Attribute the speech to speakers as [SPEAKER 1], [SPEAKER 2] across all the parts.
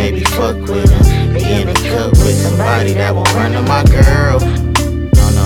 [SPEAKER 1] maybe fuck with him. Be in the cup with somebody that won't run to my girl. No, no,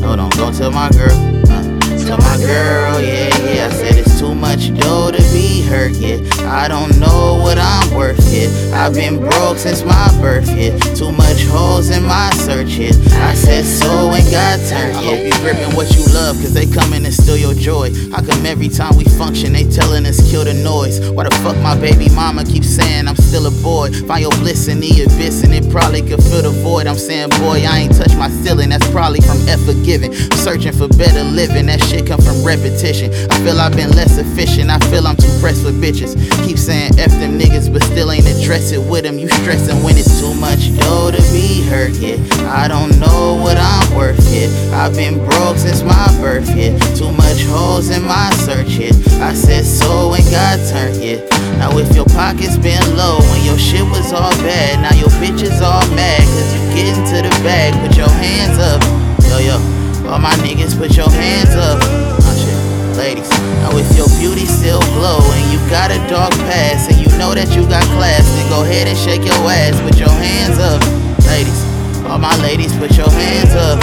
[SPEAKER 1] no, don't go tell my girl. Uh, to my girl, yeah, yeah. I said it's too much dough to be hurt, yeah. I don't know what I'm worth, yeah. I've been broke since my birth, yeah. Too much holes in my search, yeah. I said so and got turned, yeah. I hope you gripping what you love, cause they coming and steal your joy. How come every time we function, they telling us kill the noise? Why the fuck my baby mama keeps saying I'm still boy? Find your bliss in the abyss, and it probably could fill the void. I'm saying, boy, I ain't touched my ceiling, that's probably from F forgiving. Searching for better living, that shit come from repetition. I feel I've been less efficient, I feel I'm too pressed for bitches. Keep saying F them niggas, but still ain't addressing with them. You stressing when it's too much dough to be hurt, yeah. I don't know what I'm worth, yeah. I've been broke since my birth, yeah. Too much holes in my search, yeah. I said so and got turned, yeah. Now if your pockets been low shit was all bad, now your bitch is all mad cause you getting to the bag. Put your hands up, yo yo. All my niggas, put your hands up. Oh shit, ladies. Now if your beauty still glow and you got a dark past and you know that you got class, then go ahead and shake your ass. Put your hands up, ladies. All my ladies, put your hands up.